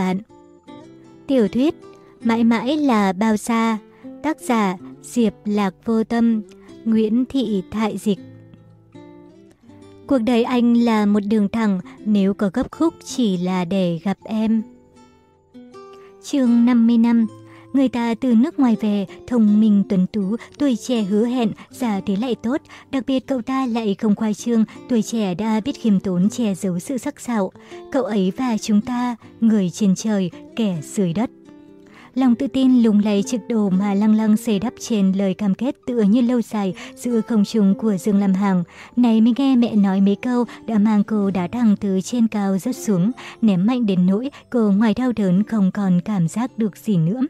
bạn. Tiểu thuyết Mãi mãi là bao xa Tác giả Diệp Lạc Vô Tâm, Nguyễn Thị Thại Dịch Cuộc đời anh là một đường thẳng, nếu có gấp khúc chỉ là để gặp em. chương 50 năm Người ta từ nước ngoài về, thông minh tuấn tú, tuổi trẻ hứa hẹn, già thế lại tốt. Đặc biệt cậu ta lại không khoai trương, tuổi trẻ đã biết khiêm tốn che giấu sự sắc sảo. Cậu ấy và chúng ta, người trên trời, kẻ dưới đất. Lòng tự tin lùng lầy trực đồ mà lăng lăng xây đắp trên lời cam kết tựa như lâu dài giữa không trung của Dương Lam Hằng. Này mới nghe mẹ nói mấy câu đã mang cô đá thẳng từ trên cao rớt xuống, ném mạnh đến nỗi cô ngoài đau đớn không còn cảm giác được gì nữa.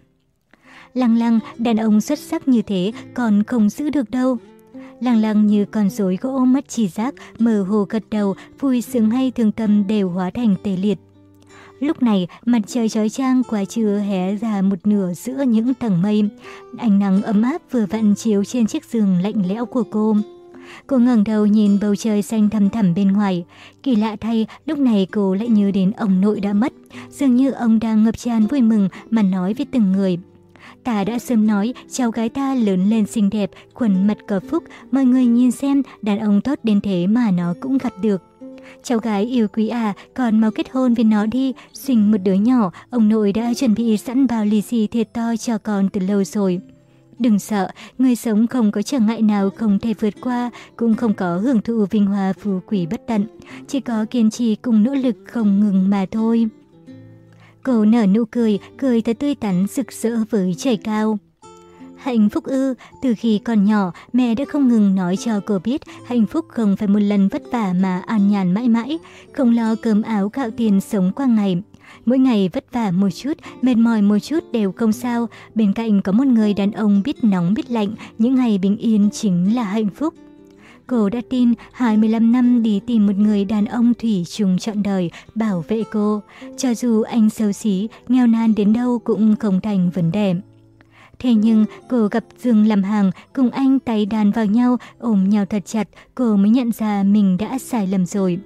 Lăng lăng, đàn ông xuất sắc như thế còn không giữ được đâu. Lăng lăng như con rối gỗ mất chỉ giác, mờ hồ gật đầu, vui sướng hay thương tâm đều hóa thành tê liệt. Lúc này, mặt trời chói chang quá trưa hé ra một nửa giữa những tầng mây. Ánh nắng ấm áp vừa vặn chiếu trên chiếc giường lạnh lẽo của cô. Cô ngẩng đầu nhìn bầu trời xanh thầm thẳm bên ngoài. Kỳ lạ thay, lúc này cô lại nhớ đến ông nội đã mất. Dường như ông đang ngập tràn vui mừng mà nói với từng người. Ta đã sớm nói cháu gái ta lớn lên xinh đẹp, khuẩn mặt cờ phúc, mọi người nhìn xem đàn ông tốt đến thế mà nó cũng gặp được. Cháu gái yêu quý à, còn mau kết hôn với nó đi, sinh một đứa nhỏ, ông nội đã chuẩn bị sẵn bao lì xì thiệt to cho con từ lâu rồi. Đừng sợ, người sống không có trở ngại nào không thể vượt qua, cũng không có hưởng thụ vinh hoa phú quý bất tận, chỉ có kiên trì cùng nỗ lực không ngừng mà thôi. Cô nở nụ cười, cười thật tươi tắn rực rỡ với trời cao. Hạnh phúc ư, từ khi còn nhỏ, mẹ đã không ngừng nói cho cô biết hạnh phúc không phải một lần vất vả mà an nhàn mãi mãi, không lo cơm áo gạo tiền sống qua ngày. Mỗi ngày vất vả một chút, mệt mỏi một chút đều không sao, bên cạnh có một người đàn ông biết nóng biết lạnh, những ngày bình yên chính là hạnh phúc. Cô đã tin 25 năm đi tìm một người đàn ông thủy chung trọn đời, bảo vệ cô. Cho dù anh xấu xí, nghèo nàn đến đâu cũng không thành vấn đề. Thế nhưng cô gặp Dương làm hàng, cùng anh tay đàn vào nhau, ôm nhau thật chặt, cô mới nhận ra mình đã sai lầm rồi.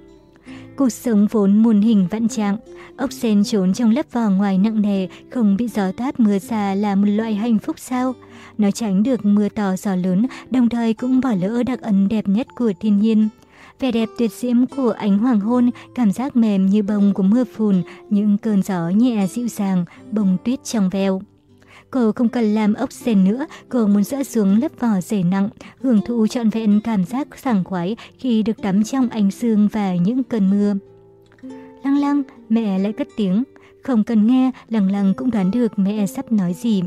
Cuộc sống vốn muôn hình vạn trạng, ốc sen trốn trong lớp vỏ ngoài nặng nề, không bị gió tát mưa xa là một loại hạnh phúc sao? Nó tránh được mưa to gió lớn, đồng thời cũng bỏ lỡ đặc ấn đẹp nhất của thiên nhiên. Vẻ đẹp tuyệt diễm của ánh hoàng hôn, cảm giác mềm như bông của mưa phùn, những cơn gió nhẹ dịu dàng, bông tuyết trong veo. Cô không cần làm ốc sen nữa, cô muốn dỡ xuống lớp vỏ dày nặng, hưởng thụ trọn vẹn cảm giác sảng khoái khi được tắm trong ánh sương và những cơn mưa. Lăng lăng, mẹ lại cất tiếng. Không cần nghe, lăng lăng cũng đoán được mẹ sắp nói gì.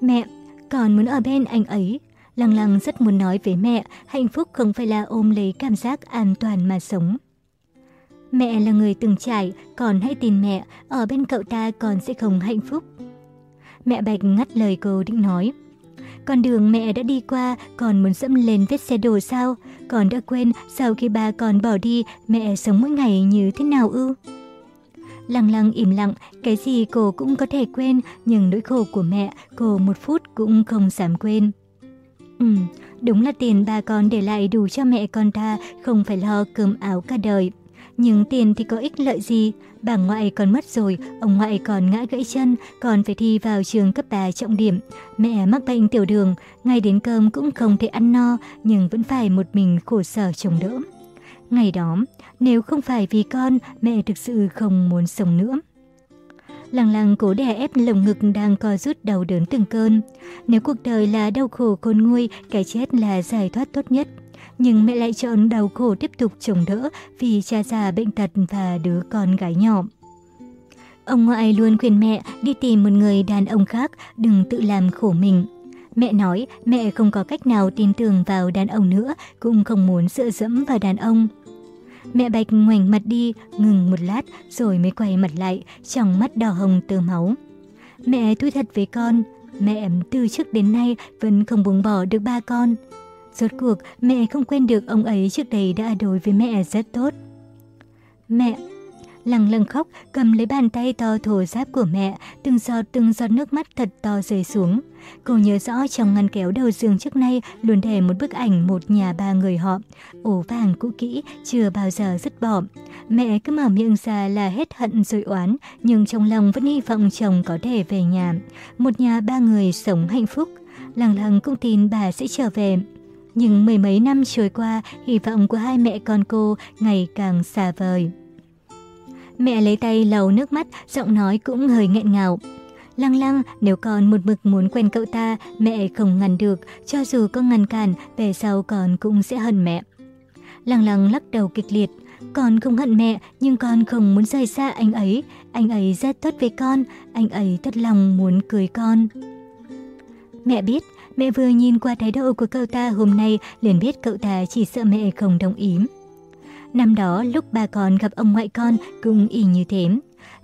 Mẹ, còn muốn ở bên anh ấy. Lăng lăng rất muốn nói với mẹ, hạnh phúc không phải là ôm lấy cảm giác an toàn mà sống. Mẹ là người từng trải, còn hãy tin mẹ, ở bên cậu ta còn sẽ không hạnh phúc. Mẹ Bạch ngắt lời cô định nói. Con đường mẹ đã đi qua, còn muốn dẫm lên vết xe đổ sao? Con đã quên sau khi ba con bỏ đi, mẹ sống mỗi ngày như thế nào ư? Lăng lăng im lặng, cái gì cô cũng có thể quên, nhưng nỗi khổ của mẹ, cô một phút cũng không dám quên. Ừ, đúng là tiền ba con để lại đủ cho mẹ con ta, không phải lo cơm áo cả đời. Nhưng tiền thì có ích lợi gì? Bà ngoại còn mất rồi, ông ngoại còn ngã gãy chân, còn phải thi vào trường cấp 3 trọng điểm. Mẹ mắc bệnh tiểu đường, ngay đến cơm cũng không thể ăn no, nhưng vẫn phải một mình khổ sở chống đỡ. Ngày đó, nếu không phải vì con, mẹ thực sự không muốn sống nữa. Lăng lăng cố đè ép lồng ngực đang co rút đau đớn từng cơn. Nếu cuộc đời là đau khổ khôn nguôi, cái chết là giải thoát tốt nhất nhưng mẹ lại chọn đau khổ tiếp tục chống đỡ vì cha già bệnh tật và đứa con gái nhỏ. Ông ngoại luôn khuyên mẹ đi tìm một người đàn ông khác, đừng tự làm khổ mình. Mẹ nói mẹ không có cách nào tin tưởng vào đàn ông nữa, cũng không muốn dựa dẫm vào đàn ông. Mẹ Bạch ngoảnh mặt đi, ngừng một lát rồi mới quay mặt lại, trong mắt đỏ hồng tơ máu. Mẹ thú thật với con, mẹ từ trước đến nay vẫn không buông bỏ được ba con. Rốt cuộc, mẹ không quên được ông ấy trước đây đã đối với mẹ rất tốt. Mẹ, Lăng lăng khóc, cầm lấy bàn tay to thổ giáp của mẹ, từng giọt từng giọt nước mắt thật to rơi xuống. Cô nhớ rõ trong ngăn kéo đầu giường trước nay luôn để một bức ảnh một nhà ba người họ. Ổ vàng cũ kỹ, chưa bao giờ dứt bỏ. Mẹ cứ mở miệng ra là hết hận rồi oán, nhưng trong lòng vẫn hy vọng chồng có thể về nhà. Một nhà ba người sống hạnh phúc. Lăng lăng cũng tin bà sẽ trở về. Nhưng mười mấy năm trôi qua, hy vọng của hai mẹ con cô ngày càng xa vời. Mẹ lấy tay lau nước mắt, giọng nói cũng hơi nghẹn ngào. Lăng lăng, nếu con một mực muốn quen cậu ta, mẹ không ngăn được, cho dù có ngăn cản, về sau con cũng sẽ hận mẹ. Lăng lăng lắc đầu kịch liệt, con không hận mẹ, nhưng con không muốn rời xa anh ấy. Anh ấy rất tốt với con, anh ấy thật lòng muốn cưới con. Mẹ biết, mẹ vừa nhìn qua thái độ của cậu ta hôm nay liền biết cậu ta chỉ sợ mẹ không đồng ý. Năm đó lúc bà con gặp ông ngoại con cũng y như thế.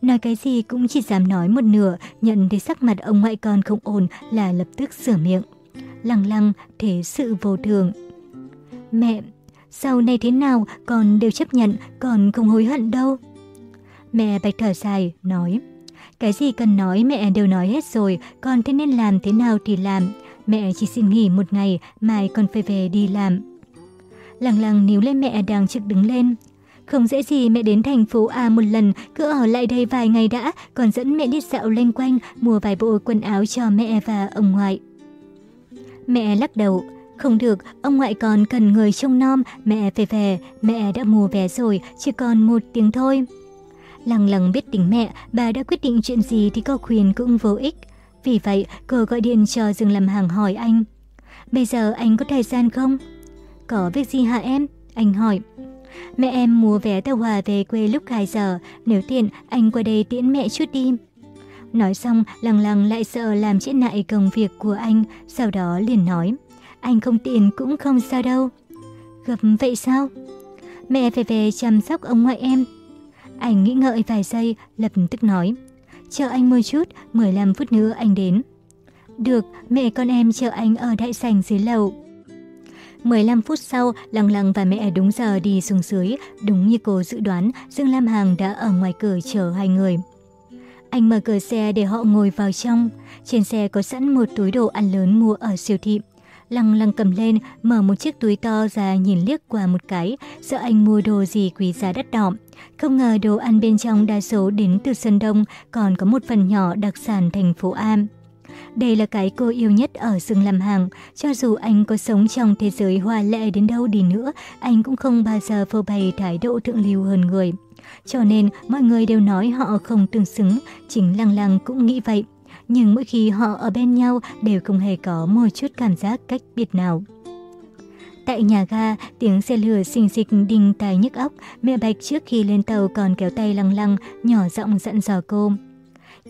Nói cái gì cũng chỉ dám nói một nửa, nhận thấy sắc mặt ông ngoại con không ổn là lập tức sửa miệng. Lăng lăng, thế sự vô thường. Mẹ, sau này thế nào con đều chấp nhận, con không hối hận đâu. Mẹ bạch thở dài, nói. Cái gì cần nói mẹ đều nói hết rồi, con thế nên làm thế nào thì làm. Mẹ chỉ xin nghỉ một ngày, mai con phải về đi làm. Lăng lăng níu lên mẹ đang trực đứng lên. Không dễ gì mẹ đến thành phố A một lần, cứ ở lại đây vài ngày đã, còn dẫn mẹ đi dạo lanh quanh, mua vài bộ quần áo cho mẹ và ông ngoại. Mẹ lắc đầu, không được, ông ngoại còn cần người trông nom, mẹ phải về, mẹ đã mua vé rồi, chỉ còn một tiếng thôi. Lăng lăng biết tính mẹ, bà đã quyết định chuyện gì thì có khuyên cũng vô ích. Vì vậy, cô gọi điện cho Dương làm hàng hỏi anh. Bây giờ anh có thời gian không? Có việc gì hả em? Anh hỏi. Mẹ em mua vé tàu hỏa về quê lúc 2 giờ, nếu tiện anh qua đây tiễn mẹ chút đi. Nói xong, lăng lăng lại sợ làm chết nại công việc của anh, sau đó liền nói. Anh không tiện cũng không sao đâu. Gặp vậy sao? Mẹ phải về chăm sóc ông ngoại em. Anh nghĩ ngợi vài giây, lập tức nói. Chờ anh một chút, 15 phút nữa anh đến. Được, mẹ con em chờ anh ở đại sảnh dưới lầu. 15 phút sau, Lăng Lăng và mẹ đúng giờ đi xuống dưới. Đúng như cô dự đoán, Dương Lam hàng đã ở ngoài cửa chờ hai người. Anh mở cửa xe để họ ngồi vào trong. Trên xe có sẵn một túi đồ ăn lớn mua ở siêu thị. Lăng lăng cầm lên, mở một chiếc túi to ra nhìn liếc qua một cái, sợ anh mua đồ gì quý giá đắt đỏ. Không ngờ đồ ăn bên trong đa số đến từ Sơn Đông, còn có một phần nhỏ đặc sản thành phố Am. Đây là cái cô yêu nhất ở rừng làm hàng. Cho dù anh có sống trong thế giới hoa lệ đến đâu đi nữa, anh cũng không bao giờ phô bày thái độ thượng lưu hơn người. Cho nên mọi người đều nói họ không tương xứng, chính Lăng Lăng cũng nghĩ vậy. Nhưng mỗi khi họ ở bên nhau đều không hề có một chút cảm giác cách biệt nào. Tại nhà ga, tiếng xe lửa xình xịch đinh tai nhức óc, mẹ Bạch trước khi lên tàu còn kéo tay lăng lăng, nhỏ giọng dặn dò cô.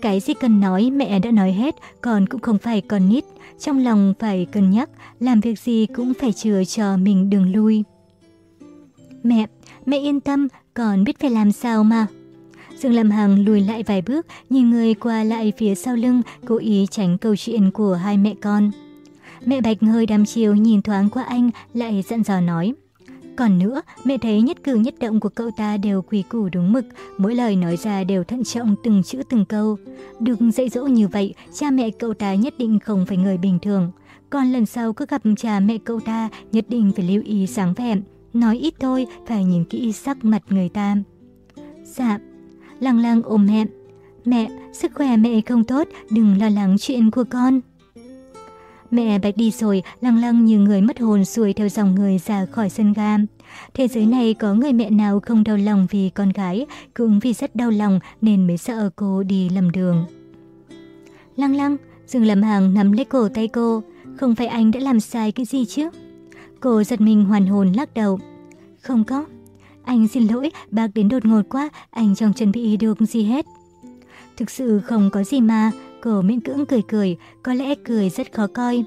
Cái gì cần nói mẹ đã nói hết, còn cũng không phải con nít. Trong lòng phải cân nhắc, làm việc gì cũng phải chừa cho mình đường lui. Mẹ, mẹ yên tâm, còn biết phải làm sao mà. Dương Lâm Hằng lùi lại vài bước, nhìn người qua lại phía sau lưng, cố ý tránh câu chuyện của hai mẹ con. Mẹ Bạch hơi đăm chiều nhìn thoáng qua anh, lại dặn dò nói. Còn nữa, mẹ thấy nhất cử nhất động của cậu ta đều quỳ củ đúng mực, mỗi lời nói ra đều thận trọng từng chữ từng câu. Được dạy dỗ như vậy, cha mẹ cậu ta nhất định không phải người bình thường. Còn lần sau cứ gặp cha mẹ cậu ta, nhất định phải lưu ý sáng vẻ. Nói ít thôi, phải nhìn kỹ sắc mặt người ta. Dạ, lăng lăng ôm mẹ. Mẹ, sức khỏe mẹ không tốt, đừng lo lắng chuyện của con. Mẹ Bạch đi rồi, lăng lăng như người mất hồn xuôi theo dòng người ra khỏi sân ga. Thế giới này có người mẹ nào không đau lòng vì con gái, cũng vì rất đau lòng nên mới sợ cô đi lầm đường. Lăng lăng, dừng làm hàng nắm lấy cổ tay cô, không phải anh đã làm sai cái gì chứ? Cô giật mình hoàn hồn lắc đầu. Không có. Anh xin lỗi, bác đến đột ngột quá, anh chẳng chuẩn bị được gì hết. Thực sự không có gì mà, Cô miễn cưỡng cười cười, có lẽ cười rất khó coi.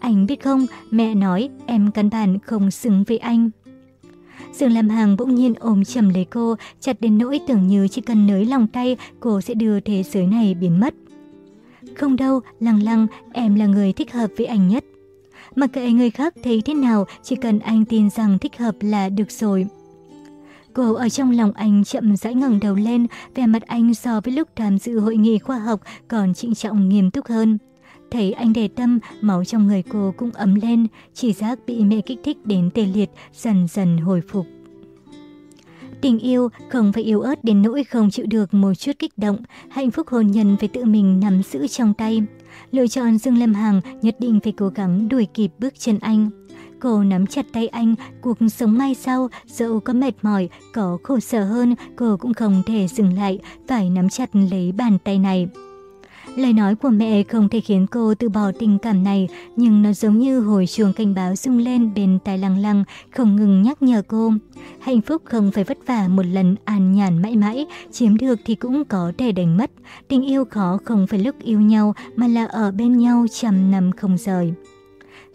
Anh biết không, mẹ nói em căn bản không xứng với anh. Dương Lam hàng bỗng nhiên ôm chầm lấy cô, chặt đến nỗi tưởng như chỉ cần nới lòng tay, cô sẽ đưa thế giới này biến mất. Không đâu, lăng lăng, em là người thích hợp với anh nhất. Mặc kệ người khác thấy thế nào, chỉ cần anh tin rằng thích hợp là được rồi. Cô ở trong lòng anh chậm rãi ngẩng đầu lên, vẻ mặt anh so với lúc tham dự hội nghị khoa học còn trịnh trọng nghiêm túc hơn. Thấy anh để tâm, máu trong người cô cũng ấm lên, chỉ giác bị mẹ kích thích đến tê liệt, dần dần hồi phục. Tình yêu không phải yếu ớt đến nỗi không chịu được một chút kích động, hạnh phúc hôn nhân phải tự mình nắm giữ trong tay. Lựa chọn Dương Lâm Hằng nhất định phải cố gắng đuổi kịp bước chân anh. Cô nắm chặt tay anh, cuộc sống mai sau, dẫu có mệt mỏi, có khổ sở hơn, cô cũng không thể dừng lại, phải nắm chặt lấy bàn tay này. Lời nói của mẹ không thể khiến cô từ bỏ tình cảm này, nhưng nó giống như hồi chuông cảnh báo rung lên bên tai lăng lăng, không ngừng nhắc nhở cô. Hạnh phúc không phải vất vả một lần an nhàn mãi mãi, chiếm được thì cũng có thể đánh mất. Tình yêu khó không phải lúc yêu nhau mà là ở bên nhau trăm năm không rời.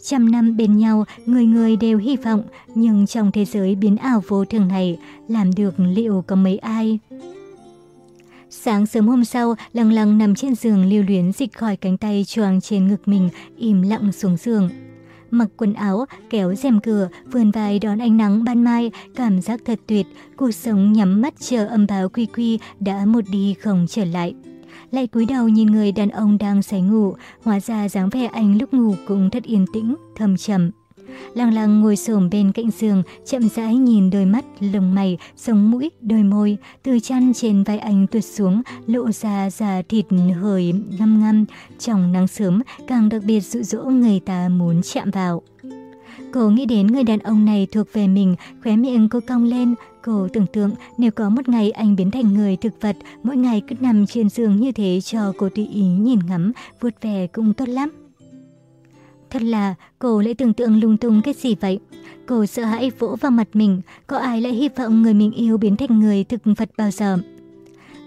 Trăm năm bên nhau, người người đều hy vọng, nhưng trong thế giới biến ảo vô thường này, làm được liệu có mấy ai? Sáng sớm hôm sau, lăng lăng nằm trên giường lưu luyến dịch khỏi cánh tay choàng trên ngực mình, im lặng xuống giường. Mặc quần áo, kéo rèm cửa, vườn vai đón ánh nắng ban mai, cảm giác thật tuyệt, cuộc sống nhắm mắt chờ âm báo quy quy đã một đi không trở lại. Lại cúi đầu nhìn người đàn ông đang say ngủ, hóa ra dáng vẻ anh lúc ngủ cũng thật yên tĩnh, thầm trầm. Lăng lăng ngồi xổm bên cạnh giường, chậm rãi nhìn đôi mắt, lồng mày, sống mũi, đôi môi, từ chăn trên vai anh tuột xuống, lộ ra da thịt hơi ngăm ngăm, trong nắng sớm càng đặc biệt dụ dỗ người ta muốn chạm vào. Cô nghĩ đến người đàn ông này thuộc về mình, khóe miệng cô cong lên. Cô tưởng tượng nếu có một ngày anh biến thành người thực vật, mỗi ngày cứ nằm trên giường như thế cho cô tùy ý nhìn ngắm, vuốt về cũng tốt lắm. Thật là, cô lại tưởng tượng lung tung cái gì vậy? Cô sợ hãi vỗ vào mặt mình, có ai lại hy vọng người mình yêu biến thành người thực vật bao giờ?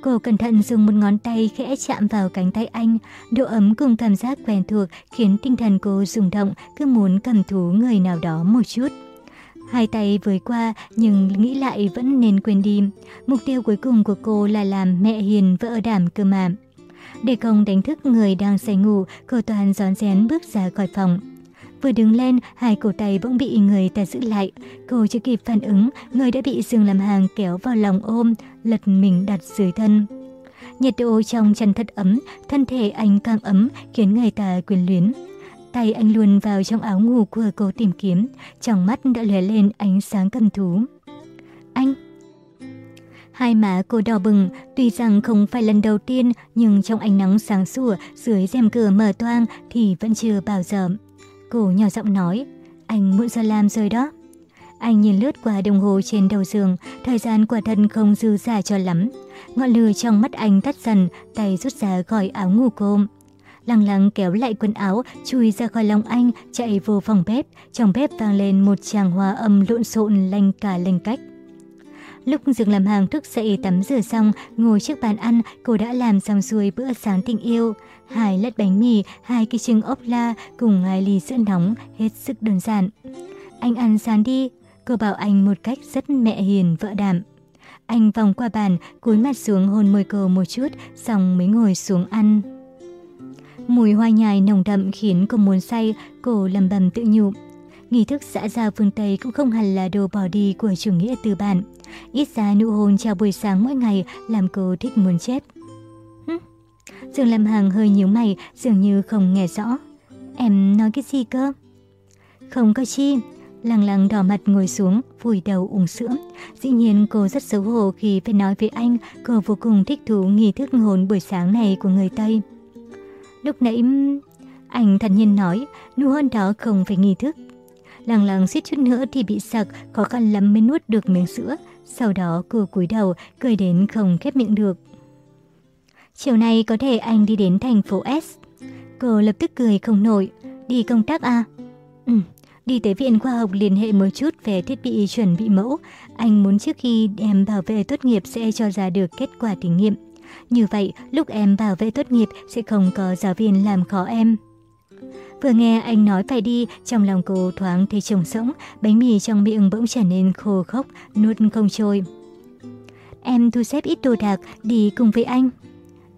Cô cẩn thận dùng một ngón tay khẽ chạm vào cánh tay anh, độ ấm cùng cảm giác quen thuộc khiến tinh thần cô rung động, cứ muốn cầm thú người nào đó một chút. Hai tay với qua nhưng nghĩ lại vẫn nên quên đi. Mục tiêu cuối cùng của cô là làm mẹ hiền vợ đảm cơ mà. Để không đánh thức người đang say ngủ, cô toàn gión rén bước ra khỏi phòng. Vừa đứng lên, hai cổ tay bỗng bị người ta giữ lại. Cô chưa kịp phản ứng, người đã bị Dương làm hàng kéo vào lòng ôm, lật mình đặt dưới thân. Nhiệt độ trong chân thật ấm, thân thể anh càng ấm, khiến người ta quyền luyến. Tay anh luồn vào trong áo ngủ của cô tìm kiếm, trong mắt đã lóe lên ánh sáng cầm thú. Anh, Hai má cô đỏ bừng, tuy rằng không phải lần đầu tiên, nhưng trong ánh nắng sáng sủa dưới rèm cửa mở toang thì vẫn chưa bao giờ. Cô nhỏ giọng nói, anh muộn giờ làm rồi đó. Anh nhìn lướt qua đồng hồ trên đầu giường, thời gian quả thân không dư giả cho lắm. Ngọn lửa trong mắt anh tắt dần, tay rút ra khỏi áo ngủ cô. Lăng lăng kéo lại quần áo, chui ra khỏi lòng anh, chạy vô phòng bếp. Trong bếp vang lên một tràng hòa âm lộn xộn lanh cả lanh cách. Lúc Dương làm hàng thức dậy tắm rửa xong, ngồi trước bàn ăn, cô đã làm xong xuôi bữa sáng tình yêu. Hai lát bánh mì, hai cái trứng ốp la cùng hai ly sữa nóng, hết sức đơn giản. Anh ăn sáng đi, cô bảo anh một cách rất mẹ hiền vợ đảm. Anh vòng qua bàn, cúi mặt xuống hôn môi cô một chút, xong mới ngồi xuống ăn. Mùi hoa nhài nồng đậm khiến cô muốn say, cô lầm bầm tự nhủ. Nghi thức xã giao phương Tây cũng không hẳn là đồ bỏ đi của chủ nghĩa tư bản. Ít ra nụ hôn chào buổi sáng mỗi ngày làm cô thích muốn chết dường Dương hàng Hằng hơi nhíu mày, dường như không nghe rõ. Em nói cái gì cơ? Không có chi. Lăng lăng đỏ mặt ngồi xuống, vùi đầu uống sữa. Dĩ nhiên cô rất xấu hổ khi phải nói với anh, cô vô cùng thích thú nghi thức hồn buổi sáng này của người Tây. Lúc nãy, anh thật nhiên nói, nụ hôn đó không phải nghi thức. Lăng lăng suýt chút nữa thì bị sặc, khó khăn lắm mới nuốt được miếng sữa. Sau đó cô cúi đầu, cười đến không khép miệng được. Chiều nay có thể anh đi đến thành phố S. Cô lập tức cười không nổi. Đi công tác à? Ừ, đi tới viện khoa học liên hệ một chút về thiết bị chuẩn bị mẫu. Anh muốn trước khi em bảo vệ tốt nghiệp sẽ cho ra được kết quả thí nghiệm. Như vậy, lúc em bảo vệ tốt nghiệp sẽ không có giáo viên làm khó em. Vừa nghe anh nói phải đi, trong lòng cô thoáng thấy trống rỗng, bánh mì trong miệng bỗng trở nên khô khốc, nuốt không trôi. Em thu xếp ít đồ đạc đi cùng với anh.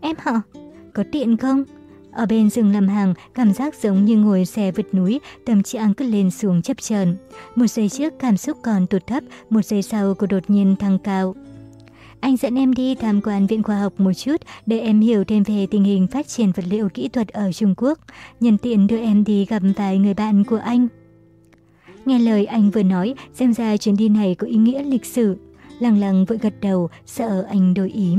Em họ Có tiện không? Ở bên rừng làm hàng, cảm giác giống như ngồi xe vượt núi, tâm trạng cứ lên xuống chập chờn. Một giây trước cảm xúc còn tụt thấp, một giây sau cô đột nhiên thăng cao. Anh dẫn em đi tham quan viện khoa học một chút để em hiểu thêm về tình hình phát triển vật liệu kỹ thuật ở Trung Quốc. Nhân tiện đưa em đi gặp vài người bạn của anh. Nghe lời anh vừa nói, xem ra chuyến đi này có ý nghĩa lịch sử. Lăng lăng vội gật đầu, sợ anh đổi ý.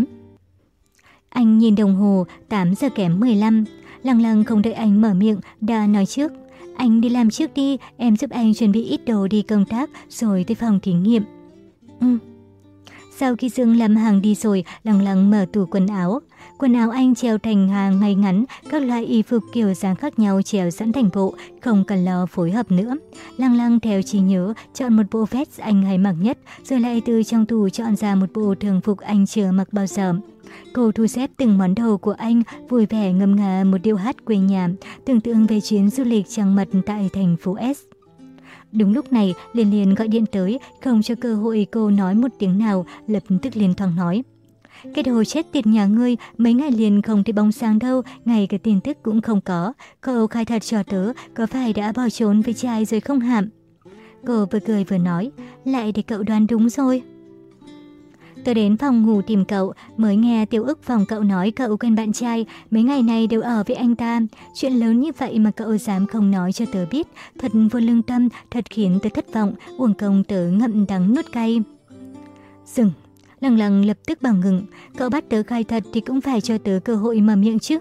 Anh nhìn đồng hồ, 8 giờ kém 15. Lăng lăng không đợi anh mở miệng, đã nói trước. Anh đi làm trước đi, em giúp anh chuẩn bị ít đồ đi công tác, rồi tới phòng thí nghiệm. Ừ. Sau khi Dương làm hàng đi rồi, lăng lăng mở tủ quần áo. Quần áo anh treo thành hàng ngay ngắn, các loại y phục kiểu dáng khác nhau treo sẵn thành bộ, không cần lo phối hợp nữa. Lăng lăng theo trí nhớ, chọn một bộ vest anh hay mặc nhất, rồi lại từ trong tủ chọn ra một bộ thường phục anh chưa mặc bao giờ. Cô thu xếp từng món đồ của anh, vui vẻ ngâm nga một điệu hát quê nhà, tưởng tượng về chuyến du lịch trăng mật tại thành phố S. Đúng lúc này, Liên Liên gọi điện tới, không cho cơ hội cô nói một tiếng nào, lập tức liền thoáng nói. Cái đồ chết tiệt nhà ngươi, mấy ngày liền không thấy bóng sáng đâu, ngay cái tin tức cũng không có. Cậu khai thật cho tớ, có phải đã bỏ trốn với trai rồi không hạm? Cô vừa cười vừa nói, lại để cậu đoán đúng rồi. Tôi đến phòng ngủ tìm cậu, mới nghe Tiêu ức phòng cậu nói cậu quen bạn trai, mấy ngày này đều ở với anh ta. Chuyện lớn như vậy mà cậu dám không nói cho tớ biết, thật vô lương tâm, thật khiến tớ thất vọng, uổng công tớ ngậm đắng nuốt cay. Dừng, lằng lằng lập tức bảo ngừng, cậu bắt tớ khai thật thì cũng phải cho tớ cơ hội mở miệng chứ.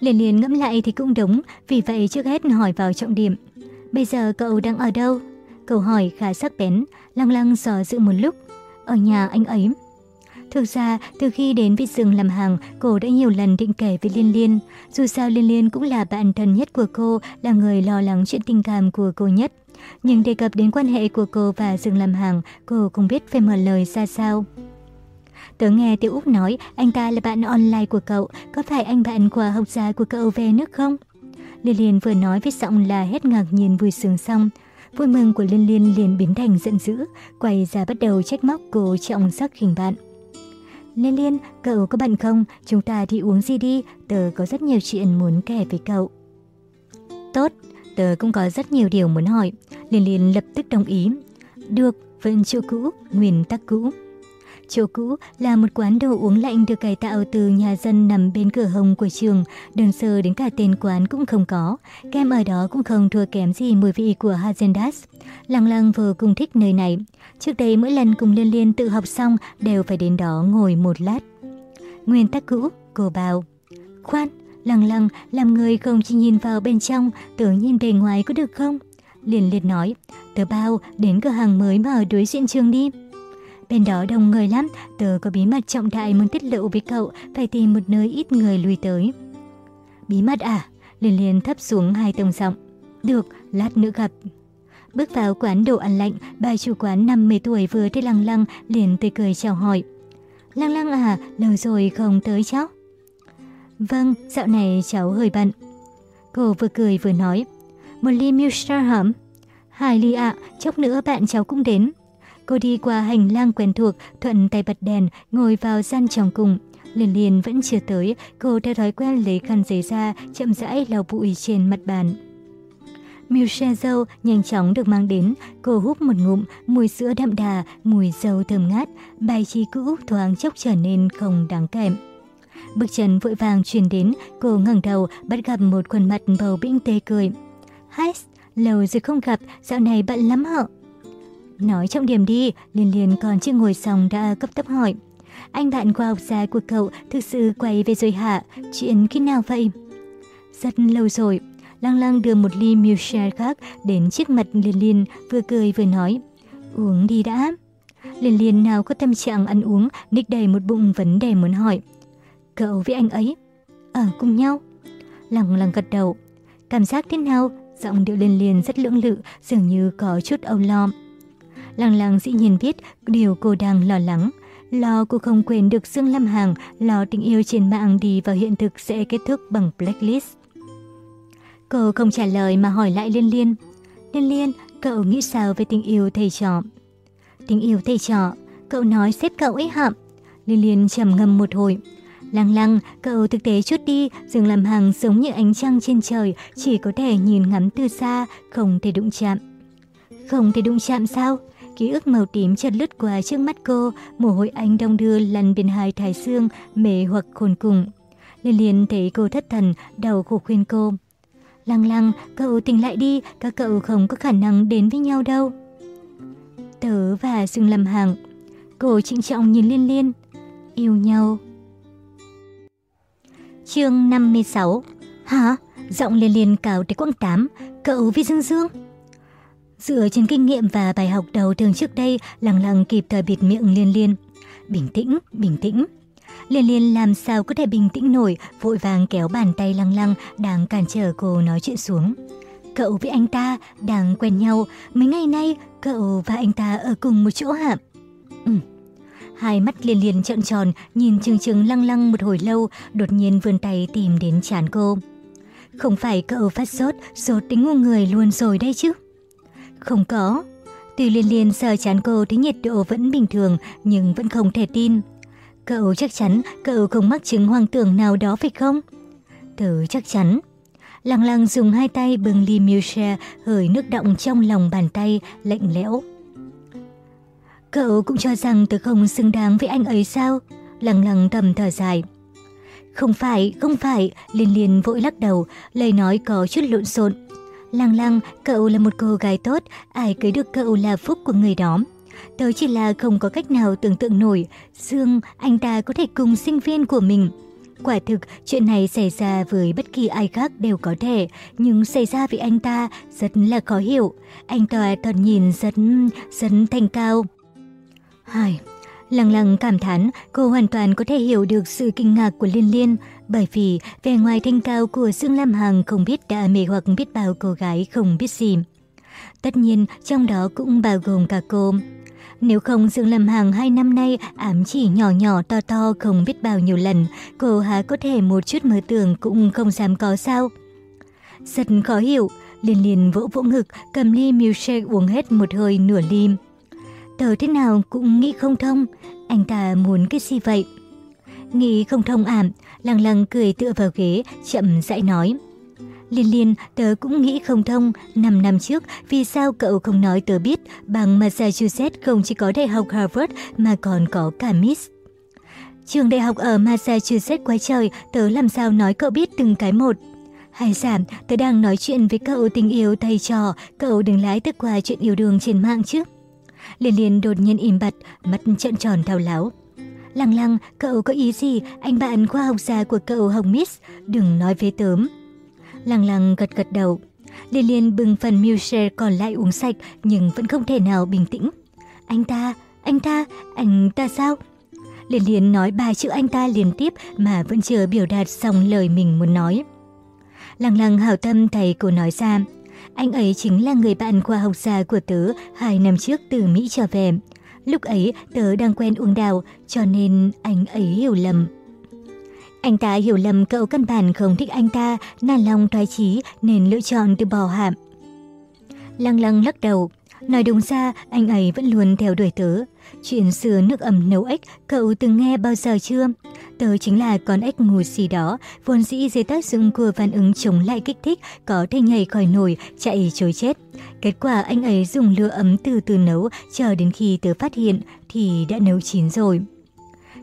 Liền liền ngẫm lại thì cũng đúng, vì vậy trước hết hỏi vào trọng điểm. Bây giờ cậu đang ở đâu? Câu hỏi khá sắc bén, lăng lăng dò dự một lúc, ở nhà anh ấy. Thực ra, từ khi đến Việt Dương làm hàng, cô đã nhiều lần định kể với Liên Liên. Dù sao Liên Liên cũng là bạn thân nhất của cô, là người lo lắng chuyện tình cảm của cô nhất. Nhưng đề cập đến quan hệ của cô và Dương làm hàng, cô không biết phải mở lời ra sao. Tớ nghe Tiểu Úc nói anh ta là bạn online của cậu, có phải anh bạn của học gia của cậu về nước không? Liên Liên vừa nói với giọng là hết ngạc nhiên vui sướng xong. Vui mừng của Liên Liên liền biến thành giận dữ, quay ra bắt đầu trách móc cô trọng sắc hình bạn. Liên Liên, cậu có bận không? Chúng ta đi uống gì đi, tớ có rất nhiều chuyện muốn kể với cậu. Tốt, tớ cũng có rất nhiều điều muốn hỏi. Liên Liên lập tức đồng ý. Được, vẫn chỗ cũ, nguyên tắc cũ. Chỗ cũ là một quán đồ uống lạnh được cải tạo từ nhà dân nằm bên cửa hồng của trường, đơn sơ đến cả tên quán cũng không có. Kem ở đó cũng không thua kém gì mùi vị của Hazendas. Lăng lăng vừa cùng thích nơi này. Trước đây mỗi lần cùng Liên Liên tự học xong đều phải đến đó ngồi một lát. Nguyên tắc cũ, cô bảo. Khoan, lăng lăng, làm người không chỉ nhìn vào bên trong, tưởng nhìn bề ngoài có được không? Liên Liên nói, tớ bao đến cửa hàng mới mở đối diện trường đi. Bên đó đông người lắm, tớ có bí mật trọng đại muốn tiết lộ với cậu, phải tìm một nơi ít người lui tới. Bí mật à? Liên liên thấp xuống hai tông giọng. Được, lát nữa gặp. Bước vào quán đồ ăn lạnh, bà chủ quán 50 tuổi vừa thấy lăng lăng, liền tươi cười chào hỏi. Lăng lăng à, lâu rồi không tới cháu? Vâng, dạo này cháu hơi bận. Cô vừa cười vừa nói. Một ly Mustard hẩm? Hai ly ạ, chốc nữa bạn cháu cũng đến. Cô đi qua hành lang quen thuộc, thuận tay bật đèn, ngồi vào gian trong cùng. Liên liên vẫn chưa tới, cô theo thói quen lấy khăn giấy ra, chậm rãi lau bụi trên mặt bàn. Milche dâu nhanh chóng được mang đến, cô hút một ngụm, mùi sữa đậm đà, mùi dâu thơm ngát, bài trí cũ thoáng chốc trở nên không đáng kèm. Bước chân vội vàng truyền đến, cô ngẩng đầu bắt gặp một khuôn mặt bầu bĩnh tê cười. Hi, lâu rồi không gặp, dạo này bận lắm hả? Nói trọng điểm đi, Liên Liên còn chưa ngồi xong đã cấp tấp hỏi. Anh bạn khoa học gia của cậu thực sự quay về rồi hả? Chuyện khi nào vậy? Rất lâu rồi. Lăng lăng đưa một ly milkshake khác đến trước mặt Liên Liên, vừa cười vừa nói. Uống đi đã. Liên Liên nào có tâm trạng ăn uống, nick đầy một bụng vấn đề muốn hỏi. Cậu với anh ấy? Ở cùng nhau. Lăng lăng gật đầu. Cảm giác thế nào? Giọng điệu Liên Liên rất lưỡng lự, dường như có chút âu lo. Lăng lăng dĩ nhiên biết điều cô đang lo lắng. Lo cô không quên được Dương Lâm Hàng, lo tình yêu trên mạng đi vào hiện thực sẽ kết thúc bằng blacklist. Cô không trả lời mà hỏi lại Liên Liên. Liên Liên, cậu nghĩ sao về tình yêu thầy trò? Tình yêu thầy trò, cậu nói xếp cậu ấy hạm. Liên Liên trầm ngâm một hồi. Lăng lăng, cậu thực tế chút đi, Dương Lâm Hằng giống như ánh trăng trên trời, chỉ có thể nhìn ngắm từ xa, không thể đụng chạm. Không thể đụng chạm sao? Ký ức màu tím chợt lướt qua trước mắt cô, mồ hôi anh đông đưa lăn bên hai thái xương, mề hoặc khôn cùng. Liên liên thấy cô thất thần, đầu khổ khuyên cô. Lăng lăng, cậu tỉnh lại đi, các cậu không có khả năng đến với nhau đâu. Tớ và Dương Lâm Hằng. Cô trịnh trọng nhìn liên liên. Yêu nhau. chương 56 Hả? Giọng liên liên cao tới quãng 8. Cậu Vi Dương Dương? Dựa trên kinh nghiệm và bài học đầu thường trước đây, lăng lăng kịp thời bịt miệng liên liên. Bình tĩnh, bình tĩnh. Liên liên làm sao có thể bình tĩnh nổi, vội vàng kéo bàn tay lăng lăng đang cản trở cô nói chuyện xuống. Cậu với anh ta đang quen nhau, mấy ngày nay cậu và anh ta ở cùng một chỗ hả? Ừ. Hai mắt liên liên trợn tròn, nhìn trừng trừng lăng lăng một hồi lâu, đột nhiên vươn tay tìm đến chán cô. Không phải cậu phát sốt, sốt tính ngu người luôn rồi đây chứ? Không có. tuy liên liên sờ chán cô thấy nhiệt độ vẫn bình thường, nhưng vẫn không thể tin. Cậu chắc chắn cậu không mắc chứng hoang tưởng nào đó phải không? Tớ chắc chắn. Lăng lăng dùng hai tay bưng ly milkshake hởi nước động trong lòng bàn tay, lạnh lẽo. Cậu cũng cho rằng tớ không xứng đáng với anh ấy sao? Lăng lăng thầm thở dài. Không phải, không phải, liên liên vội lắc đầu, lời nói có chút lộn xộn. Lăng lăng, cậu là một cô gái tốt, ai cưới được cậu là phúc của người đó. Tớ chỉ là không có cách nào tưởng tượng nổi, Dương, anh ta có thể cùng sinh viên của mình. Quả thực, chuyện này xảy ra với bất kỳ ai khác đều có thể, nhưng xảy ra với anh ta rất là khó hiểu. Anh ta toàn nhìn rất, rất thành cao. Hai, lăng lăng cảm thán, cô hoàn toàn có thể hiểu được sự kinh ngạc của Liên Liên, bởi vì vẻ ngoài thanh cao của Dương Lam Hằng không biết đã mê hoặc biết bao cô gái không biết gì. Tất nhiên, trong đó cũng bao gồm cả cô. Nếu không Dương Lâm Hằng hai năm nay ám chỉ nhỏ nhỏ to to không biết bao nhiêu lần, cô há có thể một chút mơ tưởng cũng không dám có sao. Rất khó hiểu, liền liền vỗ vỗ ngực, cầm ly milkshake uống hết một hơi nửa ly. Tớ thế nào cũng nghĩ không thông, anh ta muốn cái gì vậy? Nghĩ không thông ảm, lăng lăng cười tựa vào ghế, chậm rãi nói. Liên liên, tớ cũng nghĩ không thông, 5 năm trước, vì sao cậu không nói tớ biết bằng Massachusetts không chỉ có đại học Harvard mà còn có cả Miss. Trường đại học ở Massachusetts quá trời, tớ làm sao nói cậu biết từng cái một. Hay giảm, tớ đang nói chuyện với cậu tình yêu thầy trò, cậu đừng lái tức qua chuyện yêu đương trên mạng chứ. Liên liên đột nhiên im bặt, mắt trợn tròn thao láo. Lăng lăng, cậu có ý gì? Anh bạn khoa học gia của cậu Hồng Miss, đừng nói với tớm. Lăng lăng gật gật đầu. Liên liên bưng phần milkshake còn lại uống sạch nhưng vẫn không thể nào bình tĩnh. Anh ta, anh ta, anh ta sao? Liên liên nói ba chữ anh ta liên tiếp mà vẫn chưa biểu đạt xong lời mình muốn nói. Lăng lăng hảo tâm thầy cô nói ra. Anh ấy chính là người bạn khoa học gia của tớ hai năm trước từ Mỹ trở về. Lúc ấy tớ đang quen uống đào cho nên anh ấy hiểu lầm. Anh ta hiểu lầm cậu căn bản không thích anh ta, nản lòng thoái chí nên lựa chọn từ bỏ hạm. Lăng lăng lắc đầu. Nói đúng ra, anh ấy vẫn luôn theo đuổi tớ. Chuyện xưa nước ẩm nấu ếch, cậu từng nghe bao giờ chưa? Tớ chính là con ếch ngủ xì đó, vốn dĩ dưới tác dụng của phản ứng chống lại kích thích, có thể nhảy khỏi nồi, chạy trối chết. Kết quả anh ấy dùng lửa ấm từ từ nấu, chờ đến khi tớ phát hiện thì đã nấu chín rồi.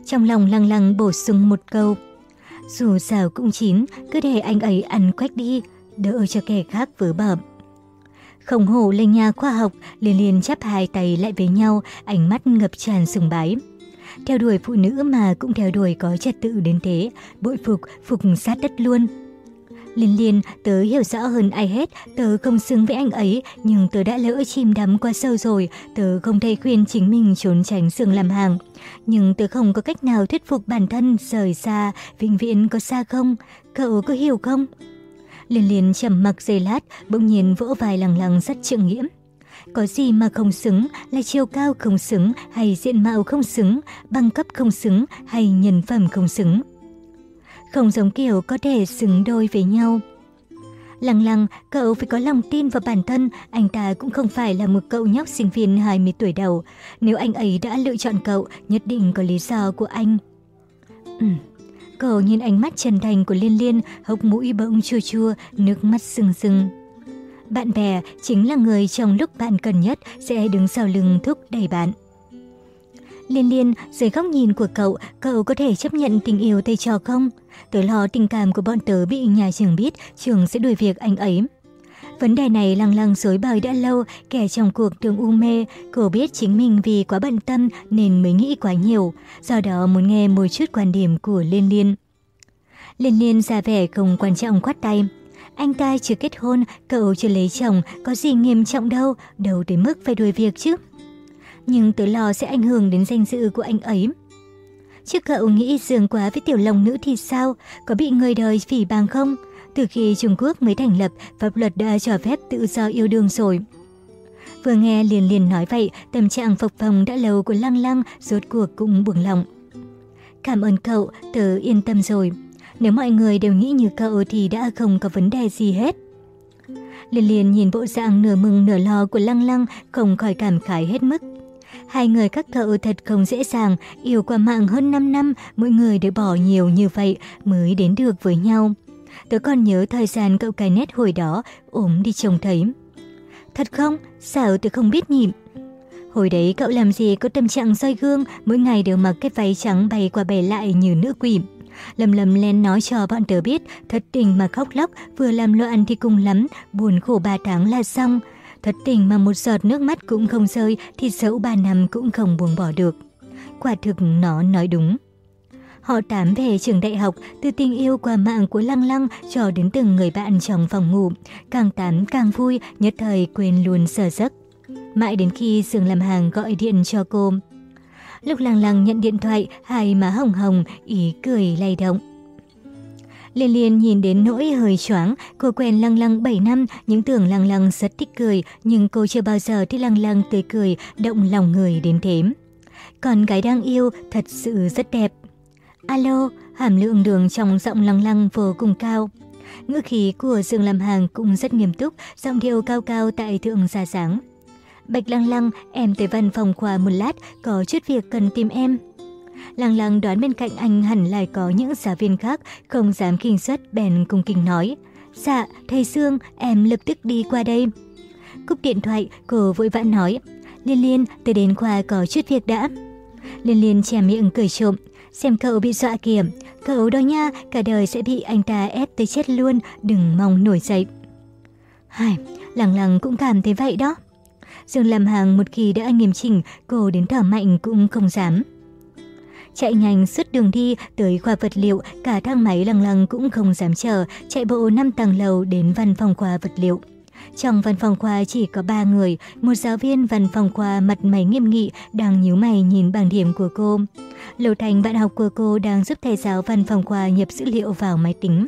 Trong lòng lăng lăng bổ sung một câu. Dù sao cũng chín, cứ để anh ấy ăn quách đi, đỡ cho kẻ khác vớ bẩm. Không hổ lên nhà khoa học, liền liền chắp hai tay lại với nhau, ánh mắt ngập tràn sùng bái. Theo đuổi phụ nữ mà cũng theo đuổi có trật tự đến thế, bội phục, phục sát đất luôn. Liên liên, tớ hiểu rõ hơn ai hết, tớ không xứng với anh ấy, nhưng tớ đã lỡ chìm đắm quá sâu rồi, tớ không thể khuyên chính mình trốn tránh sương làm hàng. Nhưng tớ không có cách nào thuyết phục bản thân rời xa, vĩnh viễn có xa không? Cậu có hiểu không? Liên liên trầm mặc giây lát, bỗng nhiên vỗ vai lằng lằng rất trượng nghiễm. Có gì mà không xứng, là chiều cao không xứng, hay diện mạo không xứng, bằng cấp không xứng, hay nhân phẩm không xứng không giống kiểu có thể xứng đôi với nhau. Lăng lăng, cậu phải có lòng tin vào bản thân, anh ta cũng không phải là một cậu nhóc sinh viên 20 tuổi đầu. Nếu anh ấy đã lựa chọn cậu, nhất định có lý do của anh. Ừm cầu nhìn ánh mắt chân thành của Liên Liên, hốc mũi bỗng chua chua, nước mắt sưng sưng. Bạn bè chính là người trong lúc bạn cần nhất sẽ đứng sau lưng thúc đẩy bạn. Liên Liên, dưới góc nhìn của cậu, cậu có thể chấp nhận tình yêu thầy trò không? Tớ lo tình cảm của bọn tớ bị nhà trường biết, trường sẽ đuổi việc anh ấy. Vấn đề này lăng lăng dối bời đã lâu, kẻ trong cuộc thường u mê, cô biết chính mình vì quá bận tâm nên mới nghĩ quá nhiều, do đó muốn nghe một chút quan điểm của Liên Liên. Liên Liên ra vẻ không quan trọng quát tay. Anh ta chưa kết hôn, cậu chưa lấy chồng, có gì nghiêm trọng đâu, đâu tới mức phải đuổi việc chứ. Nhưng tớ lo sẽ ảnh hưởng đến danh dự của anh ấy. Chứ cậu nghĩ dường quá với tiểu lòng nữ thì sao, có bị người đời phỉ báng không? Từ khi Trung Quốc mới thành lập, pháp luật đã cho phép tự do yêu đương rồi. Vừa nghe liền liền nói vậy, tâm trạng phập phồng đã lâu của Lăng Lăng rốt cuộc cũng buông lòng. Cảm ơn cậu, tớ yên tâm rồi. Nếu mọi người đều nghĩ như cậu thì đã không có vấn đề gì hết. Liên liên nhìn bộ dạng nửa mừng nửa lo của Lăng Lăng không khỏi cảm khái hết mức. Hai người các cậu thật không dễ dàng, yêu qua mạng hơn 5 năm, mỗi người đều bỏ nhiều như vậy mới đến được với nhau. Tớ còn nhớ thời gian cậu cái nét hồi đó, ốm đi trông thấy. Thật không? Sao tớ không biết nhịp? Hồi đấy cậu làm gì có tâm trạng soi gương, mỗi ngày đều mặc cái váy trắng bay qua bay lại như nữ quỷ. Lầm lầm lên nói cho bọn tớ biết, thật tình mà khóc lóc, vừa làm loạn thì cùng lắm, buồn khổ ba tháng là xong. Thật tình mà một giọt nước mắt cũng không rơi thì dẫu ba năm cũng không buông bỏ được. Quả thực nó nói đúng. Họ tám về trường đại học, từ tình yêu qua mạng của Lăng Lăng cho đến từng người bạn trong phòng ngủ. Càng tám càng vui, nhất thời quên luôn sở giấc. Mãi đến khi Dương làm hàng gọi điện cho cô. Lúc Lăng Lăng nhận điện thoại, hai má hồng hồng, ý cười lay động. Liên liên nhìn đến nỗi hơi choáng, cô quen Lăng Lăng 7 năm, những tưởng Lăng Lăng rất thích cười, nhưng cô chưa bao giờ thấy Lăng Lăng tươi cười, động lòng người đến thế. Còn gái đang yêu thật sự rất đẹp. Alo, hàm lượng đường trong giọng lăng lăng vô cùng cao. Ngữ khí của Dương Lam Hàng cũng rất nghiêm túc, giọng điệu cao cao tại thượng gia dáng. Bạch Lăng Lăng, em tới văn phòng khoa một lát, có chút việc cần tìm em. Lăng Lăng đoán bên cạnh anh hẳn lại có những giáo viên khác, không dám kinh xuất, bèn cung kính nói. Dạ, thầy Dương, em lập tức đi qua đây. Cúp điện thoại, cô vội vã nói. Liên Liên, tới đến khoa có chút việc đã. Liên Liên che miệng cười trộm. Xem cậu bị dọa kìa, cậu đó nha, cả đời sẽ bị anh ta ép tới chết luôn, đừng mong nổi dậy. Hai, lằng lằng cũng cảm thấy vậy đó. Dương làm hàng một khi đã nghiêm chỉnh, cô đến thở mạnh cũng không dám. Chạy nhanh suốt đường đi tới khoa vật liệu, cả thang máy lằng lằng cũng không dám chờ, chạy bộ 5 tầng lầu đến văn phòng khoa vật liệu. Trong văn phòng khoa chỉ có 3 người, một giáo viên văn phòng khoa mặt mày nghiêm nghị đang nhíu mày nhìn bảng điểm của cô. Lầu Thành bạn học của cô đang giúp thầy giáo văn phòng khoa nhập dữ liệu vào máy tính.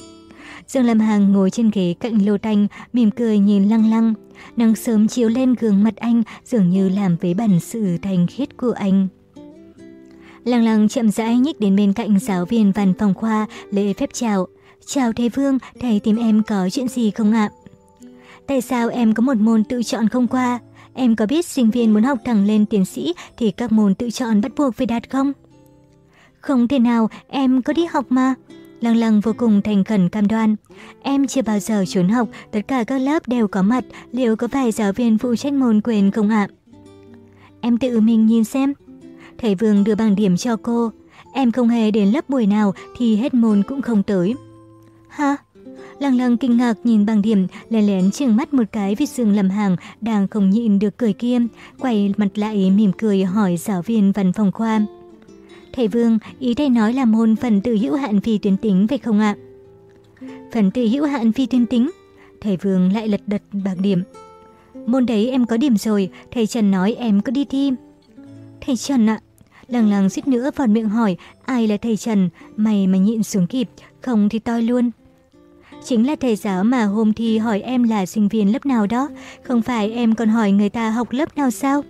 Dương Lâm Hàng ngồi trên ghế cạnh Lô Thành, mỉm cười nhìn lăng lăng. Nắng sớm chiếu lên gương mặt anh dường như làm với bản sự thành khiết của anh. Lăng lăng chậm rãi nhích đến bên cạnh giáo viên văn phòng khoa, lễ phép chào. Chào thầy Vương, thầy tìm em có chuyện gì không ạ? Tại sao em có một môn tự chọn không qua? Em có biết sinh viên muốn học thẳng lên tiến sĩ thì các môn tự chọn bắt buộc phải đạt không? Không thể nào, em có đi học mà. Lăng lăng vô cùng thành khẩn cam đoan. Em chưa bao giờ trốn học, tất cả các lớp đều có mặt, liệu có phải giáo viên phụ trách môn quyền không ạ? Em tự mình nhìn xem. Thầy Vương đưa bảng điểm cho cô. Em không hề đến lớp buổi nào thì hết môn cũng không tới. Hả? Lăng lăng kinh ngạc nhìn bằng điểm, lén lén chừng mắt một cái vì Dương lầm Hàng đang không nhịn được cười kia, quay mặt lại mỉm cười hỏi giáo viên văn phòng khoa. Thầy Vương, ý thầy nói là môn phần tử hữu hạn phi tuyến tính phải không ạ? Phần tử hữu hạn phi tuyến tính? Thầy Vương lại lật đật bạc điểm. Môn đấy em có điểm rồi, thầy Trần nói em cứ đi thi. Thầy Trần ạ? Lăng lăng suýt nữa vòn miệng hỏi ai là thầy Trần, mày mà nhịn xuống kịp, không thì toi luôn. Chính là thầy giáo mà hôm thi hỏi em là sinh viên lớp nào đó, không phải em còn hỏi người ta học lớp nào sao?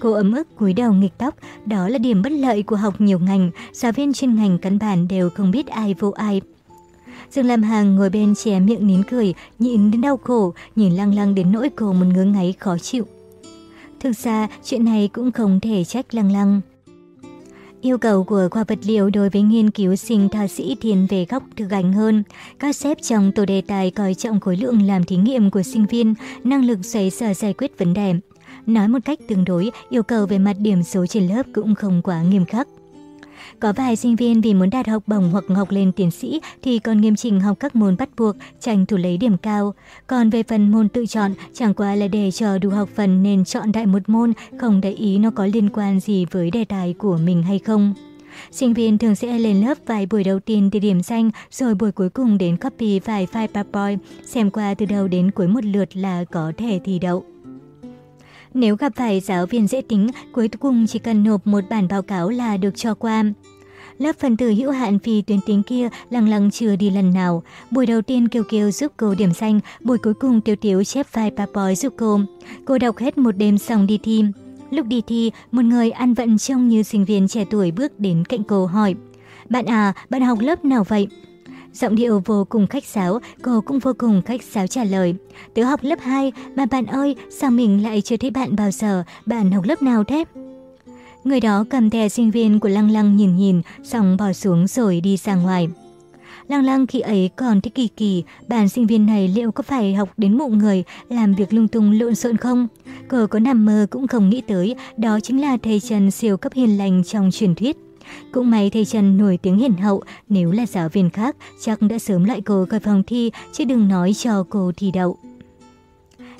Cô ấm ức cúi đầu nghịch tóc, đó là điểm bất lợi của học nhiều ngành, giáo viên chuyên ngành căn bản đều không biết ai vô ai. Dương Lam hàng ngồi bên chè miệng nín cười, nhịn đến đau khổ, nhìn lăng lăng đến nỗi cô một ngứa ngáy khó chịu. Thực ra, chuyện này cũng không thể trách lăng lăng. Yêu cầu của khoa vật liệu đối với nghiên cứu sinh thạc sĩ thiên về góc thực hành hơn. Các sếp trong tổ đề tài coi trọng khối lượng làm thí nghiệm của sinh viên, năng lực xoay sở giải quyết vấn đề. Nói một cách tương đối, yêu cầu về mặt điểm số trên lớp cũng không quá nghiêm khắc. Có vài sinh viên vì muốn đạt học bổng hoặc học lên tiến sĩ thì còn nghiêm chỉnh học các môn bắt buộc, tranh thủ lấy điểm cao. Còn về phần môn tự chọn, chẳng qua là để chờ đủ học phần nên chọn đại một môn, không để ý nó có liên quan gì với đề tài của mình hay không. Sinh viên thường sẽ lên lớp vài buổi đầu tiên để điểm danh, rồi buổi cuối cùng đến copy vài file PowerPoint, xem qua từ đầu đến cuối một lượt là có thể thi đậu. Nếu gặp phải giáo viên dễ tính, cuối cùng chỉ cần nộp một bản báo cáo là được cho qua. Lớp phần tử hữu hạn phi tuyến tính kia lăng lăng chưa đi lần nào. Buổi đầu tiên kêu kêu giúp cô điểm danh, buổi cuối cùng tiêu tiếu chép file PowerPoint giúp cô. Cô đọc hết một đêm xong đi thi. Lúc đi thi, một người ăn vận trông như sinh viên trẻ tuổi bước đến cạnh cô hỏi Bạn à, bạn học lớp nào vậy? Giọng điệu vô cùng khách sáo, cô cũng vô cùng khách sáo trả lời. Tớ học lớp 2, mà bạn ơi, sao mình lại chưa thấy bạn bao giờ, bạn học lớp nào thế? Người đó cầm thẻ sinh viên của Lăng Lăng nhìn nhìn, xong bỏ xuống rồi đi ra ngoài. Lăng Lăng khi ấy còn thích kỳ kỳ, bạn sinh viên này liệu có phải học đến mụ người, làm việc lung tung lộn xộn không? Cô có nằm mơ cũng không nghĩ tới, đó chính là thầy Trần siêu cấp hiền lành trong truyền thuyết. Cũng may thầy Trần nổi tiếng hiền hậu, nếu là giáo viên khác chắc đã sớm loại cô khỏi phòng thi, chứ đừng nói cho cô thi đậu.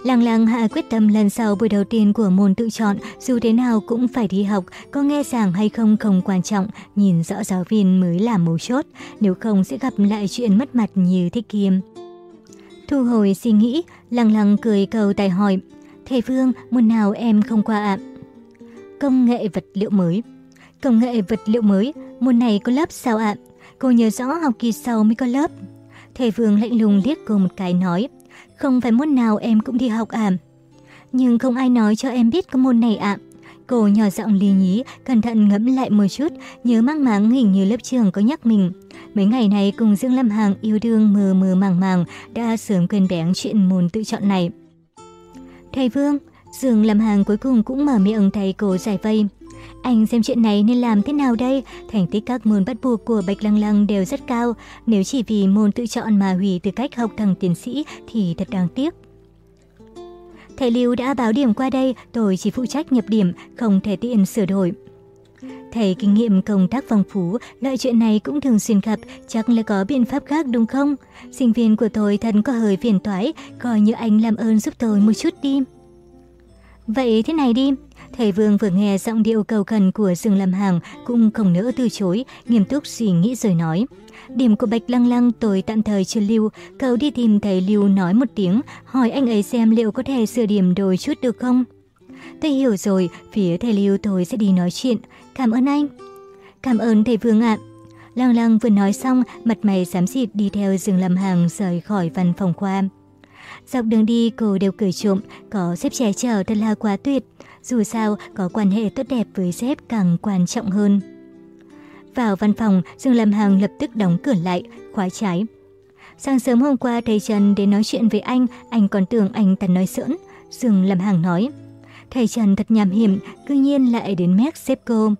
Lăng lăng hạ quyết tâm lần sau buổi đầu tiên của môn tự chọn, dù thế nào cũng phải đi học, có nghe giảng hay không không quan trọng, nhìn rõ giáo viên mới là mấu chốt, nếu không sẽ gặp lại chuyện mất mặt như thích kiêm Thu hồi suy nghĩ, lăng lăng cười cầu tài hỏi, Thầy Phương, môn nào em không qua ạ? Công nghệ vật liệu mới. Công nghệ vật liệu mới, môn này có lớp sao ạ? Cô nhớ rõ học kỳ sau mới có lớp. Thầy Vương lạnh lùng liếc cô một cái nói, không phải môn nào em cũng đi học à? Nhưng không ai nói cho em biết có môn này ạ. Cô nhỏ giọng lý nhí, cẩn thận ngẫm lại một chút, nhớ mang máng hình như lớp trường có nhắc mình. Mấy ngày này cùng Dương Lâm Hàng yêu đương mờ mờ màng màng, đã sớm quên bén chuyện môn tự chọn này. Thầy Vương, Dương Lâm Hàng cuối cùng cũng mở miệng thầy cô giải vây. Anh xem chuyện này nên làm thế nào đây? Thành tích các môn bắt buộc của Bạch Lăng Lăng đều rất cao. Nếu chỉ vì môn tự chọn mà hủy tư cách học thằng tiến sĩ thì thật đáng tiếc. Thầy Lưu đã báo điểm qua đây, tôi chỉ phụ trách nhập điểm, không thể tiện sửa đổi. Thầy kinh nghiệm công tác phong phú, loại chuyện này cũng thường xuyên gặp, chắc là có biện pháp khác đúng không? Sinh viên của tôi thật có hơi phiền toái, coi như anh làm ơn giúp tôi một chút đi. Vậy thế này đi, Thầy Vương vừa nghe giọng điệu cầu khẩn của Dương Lâm Hàng cũng không nỡ từ chối, nghiêm túc suy nghĩ rồi nói. Điểm của Bạch Lăng Lăng tôi tạm thời chưa lưu, cậu đi tìm thầy Lưu nói một tiếng, hỏi anh ấy xem liệu có thể sửa điểm đôi chút được không? Tôi hiểu rồi, phía thầy Lưu tôi sẽ đi nói chuyện. Cảm ơn anh. Cảm ơn thầy Vương ạ. Lăng Lăng vừa nói xong, mặt mày xám xịt đi theo Dương Lâm Hàng rời khỏi văn phòng khoa. Dọc đường đi cô đều cười trộm, có xếp che chở thật là quá tuyệt. Dù sao, có quan hệ tốt đẹp với sếp càng quan trọng hơn. Vào văn phòng, Dương Lâm Hằng lập tức đóng cửa lại, khóa trái. Sáng sớm hôm qua thầy Trần đến nói chuyện với anh, anh còn tưởng anh ta nói sỡn. Dương Lâm Hằng nói, thầy Trần thật nhàm hiểm, cư nhiên lại đến mét xếp cô.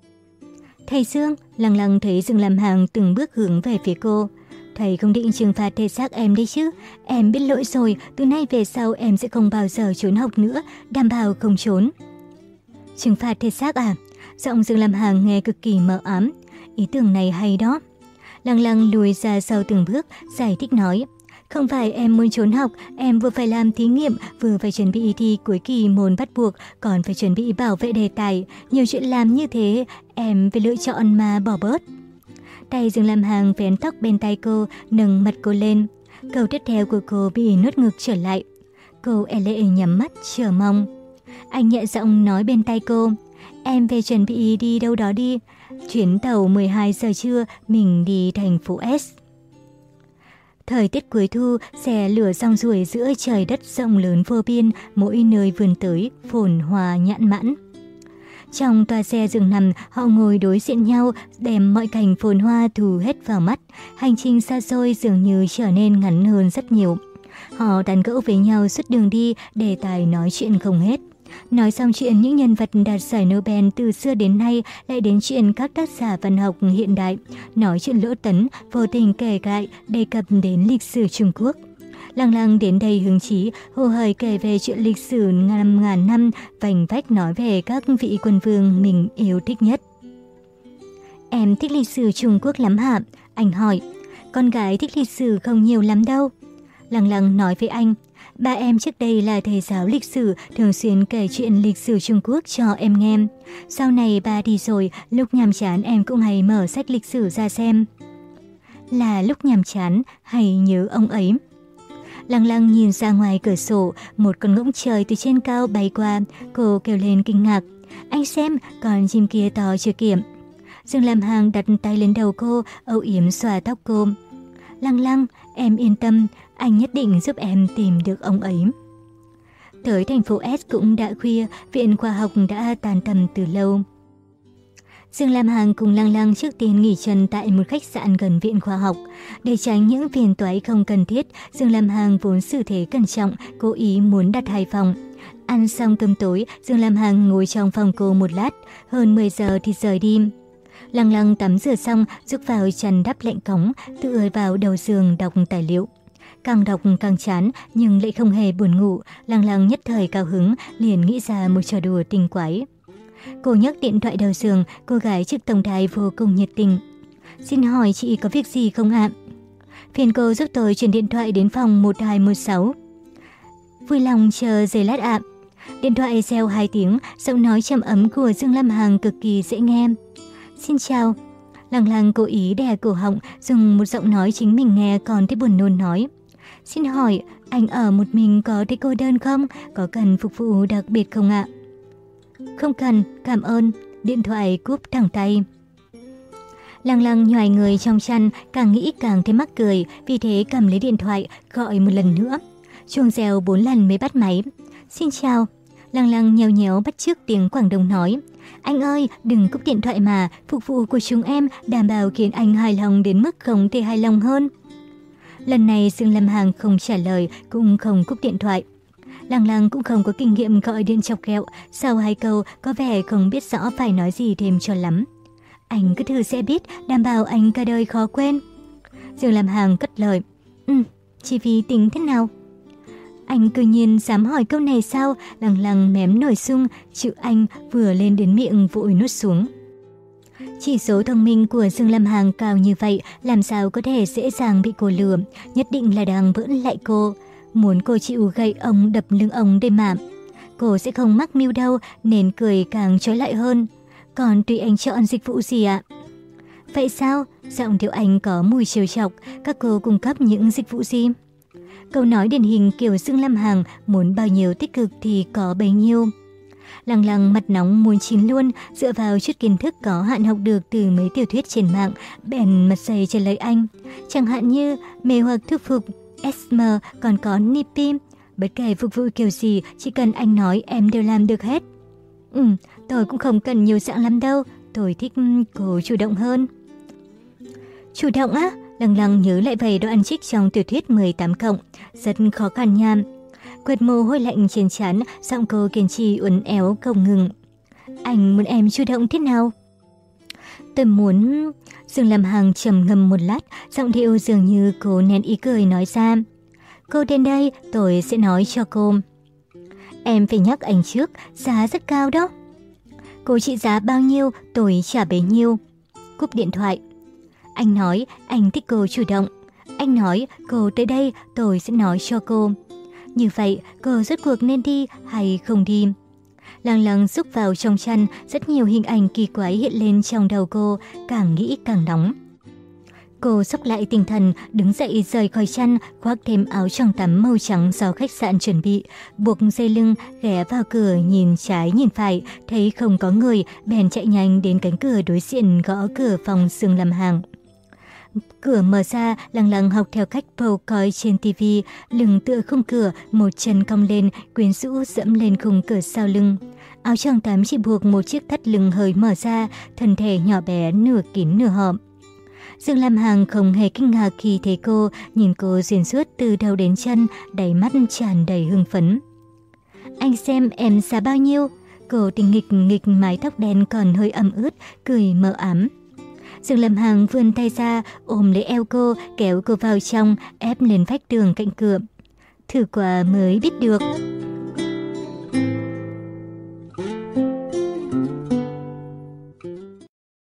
Thầy Dương, lăng lăng thấy Dương Lâm Hằng từng bước hướng về phía cô. Thầy không định trừng phạt thể xác em đấy chứ. Em biết lỗi rồi, từ nay về sau em sẽ không bao giờ trốn học nữa, đảm bảo không trốn. Trừng phạt thể xác à? Giọng Dương Lam Hàng nghe cực kỳ mờ ám. Ý tưởng này hay đó. Lăng lăng lùi ra sau từng bước, giải thích nói. Không phải em muốn trốn học, em vừa phải làm thí nghiệm, vừa phải chuẩn bị thi cuối kỳ môn bắt buộc, còn phải chuẩn bị bảo vệ đề tài. Nhiều chuyện làm như thế, em phải lựa chọn mà bỏ bớt. Tay Dương Lam Hàng vén tóc bên tay cô, nâng mặt cô lên. Câu tiếp theo của cô bị nuốt ngược trở lại. Cô e lệ nhắm mắt, chờ mong. Anh nhẹ giọng nói bên tay cô. Em về chuẩn bị đi đâu đó đi. Chuyến tàu 12 giờ trưa, mình đi thành phố S. Thời tiết cuối thu, xe lửa rong ruổi giữa trời đất rộng lớn vô biên, mỗi nơi vườn tới, phồn hoa nhãn mãn. Trong toa xe dừng nằm, họ ngồi đối diện nhau, đem mọi cảnh phồn hoa thù hết vào mắt. Hành trình xa xôi dường như trở nên ngắn hơn rất nhiều. Họ tán gẫu với nhau suốt đường đi, đề tài nói chuyện không hết. Nói xong chuyện những nhân vật đạt giải Nobel từ xưa đến nay lại đến chuyện các tác giả văn học hiện đại. Nói chuyện lỗ tấn, vô tình kể lại đề cập đến lịch sử Trung Quốc. Lăng lăng đến đây hứng chí, hồ hời kể về chuyện lịch sử ngàn ngàn năm, vành vách nói về các vị quân vương mình yêu thích nhất. Em thích lịch sử Trung Quốc lắm hả? Anh hỏi. Con gái thích lịch sử không nhiều lắm đâu. Lăng lăng nói với anh. Ba em trước đây là thầy giáo lịch sử, thường xuyên kể chuyện lịch sử Trung Quốc cho em nghe. Sau này ba đi rồi, lúc nhàm chán em cũng hay mở sách lịch sử ra xem. Là lúc nhàm chán hay nhớ ông ấy. Lăng lăng nhìn ra ngoài cửa sổ, một con ngỗng trời từ trên cao bay qua, cô kêu lên kinh ngạc. Anh xem, con chim kia to chưa kiểm. Dương Lam Hàng đặt tay lên đầu cô, âu yếm xòa tóc cô. Lăng lăng, em yên tâm, anh nhất định giúp em tìm được ông ấy. Tới thành phố S cũng đã khuya, viện khoa học đã tàn tầm từ lâu. Dương Lam Hằng cùng Lăng Lăng trước tiên nghỉ chân tại một khách sạn gần viện khoa học. Để tránh những phiền toái không cần thiết, Dương Lam Hằng vốn xử thế cẩn trọng, cố ý muốn đặt hai phòng. Ăn xong cơm tối, Dương Lam Hằng ngồi trong phòng cô một lát, hơn 10 giờ thì rời đi. Lăng Lăng tắm rửa xong, rút vào chăn đắp lạnh cống, tựa vào đầu giường đọc tài liệu. Càng đọc càng chán, nhưng lại không hề buồn ngủ, lang lang nhất thời cao hứng, liền nghĩ ra một trò đùa tinh quái. Cô nhấc điện thoại đầu giường, cô gái trước tổng đài vô cùng nhiệt tình. Xin hỏi chị có việc gì không ạ? Phiền cô giúp tôi chuyển điện thoại đến phòng 1216. Vui lòng chờ giây lát ạ. Điện thoại reo 2 tiếng, giọng nói trầm ấm của Dương Lâm Hằng cực kỳ dễ nghe. Xin chào. Lăng lăng cố ý đè cổ họng, dùng một giọng nói chính mình nghe còn thấy buồn nôn nói. Xin hỏi, anh ở một mình có thấy cô đơn không? Có cần phục vụ đặc biệt không ạ? Không cần, cảm ơn. Điện thoại cúp thẳng tay. Lăng lăng nhòi người trong chăn, càng nghĩ càng thấy mắc cười, vì thế cầm lấy điện thoại, gọi một lần nữa. Chuông reo bốn lần mới bắt máy. Xin chào. Lăng lăng nhéo nhéo bắt trước tiếng Quảng Đông nói. Anh ơi, đừng cúp điện thoại mà, phục vụ của chúng em đảm bảo khiến anh hài lòng đến mức không thể hài lòng hơn. Lần này Dương Lâm Hàng không trả lời, cũng không cúp điện thoại. Lăng lăng cũng không có kinh nghiệm gọi điện chọc ghẹo, sau hai câu có vẻ không biết rõ phải nói gì thêm cho lắm. Anh cứ thử sẽ biết, đảm bảo anh cả đời khó quên. Dương làm hàng cất lời. Ừ, chi phí tính thế nào? Anh cư nhiên dám hỏi câu này sao? Lăng lăng mém nổi sung, chữ anh vừa lên đến miệng vội nuốt xuống. Chỉ số thông minh của Dương Lâm Hàng cao như vậy, làm sao có thể dễ dàng bị cô lừa, nhất định là đang vỡn lại cô. Muốn cô chịu gậy ông đập lưng ông để mà. Cô sẽ không mắc mưu đâu, nên cười càng trói lại hơn. Còn tùy anh chọn dịch vụ gì ạ? Vậy sao? Giọng điệu anh có mùi chiều chọc, các cô cung cấp những dịch vụ gì? Câu nói điển hình kiểu Dương Lâm Hàng muốn bao nhiêu tích cực thì có bấy nhiêu. Lăng lăng mặt nóng muốn chín luôn, dựa vào chút kiến thức có hạn học được từ mấy tiểu thuyết trên mạng, bèn mặt dày trả lời anh. Chẳng hạn như mê hoặc thức phục, Esmer, còn có Nippy. Bất kể phục vụ kiểu gì, chỉ cần anh nói em đều làm được hết. Ừ, tôi cũng không cần nhiều dạng lắm đâu, tôi thích cô chủ động hơn. Chủ động á? Lăng lăng nhớ lại về đoạn trích trong tiểu thuyết 18 cộng, rất khó khăn nham Quệt mồ hôi lạnh trên trán, giọng cô kiên trì uốn éo không ngừng. Anh muốn em chủ động thế nào? Tôi muốn... Dương làm Hằng trầm ngâm một lát, giọng điệu dường như cô nén ý cười nói ra. Cô đến đây, tôi sẽ nói cho cô. Em phải nhắc anh trước, giá rất cao đó. Cô trị giá bao nhiêu, tôi trả bấy nhiêu. Cúp điện thoại. Anh nói anh thích cô chủ động. Anh nói cô tới đây, tôi sẽ nói cho cô. Như vậy, cô rốt cuộc nên đi hay không đi? Lăng lăng xúc vào trong chăn, rất nhiều hình ảnh kỳ quái hiện lên trong đầu cô, càng nghĩ càng nóng. Cô sốc lại tinh thần, đứng dậy rời khỏi chăn, khoác thêm áo choàng tắm màu trắng do khách sạn chuẩn bị, buộc dây lưng, ghé vào cửa nhìn trái nhìn phải, thấy không có người, bèn chạy nhanh đến cánh cửa đối diện gõ cửa phòng xương làm hàng. Cửa mở ra, lặng lặng học theo cách Paul coi trên tivi, lưng tựa khung cửa, một chân cong lên, quyến rũ dẫm lên khung cửa sau lưng. Áo choàng tắm chỉ buộc một chiếc thắt lưng hơi mở ra, thân thể nhỏ bé nửa kín nửa họm. Dương Lam Hằng không hề kinh ngạc khi thấy cô, nhìn cô xuyên suốt từ đầu đến chân, đầy mắt tràn đầy hưng phấn. anh xem em giá bao nhiêu? Cô tình nghịch nghịch mái tóc đen còn hơi ẩm ướt, cười mờ ám. Dương Lâm Hằng vươn tay ra, ôm lấy eo cô, kéo cô vào trong, ép lên vách tường cạnh cửa. Thử quả mới biết được.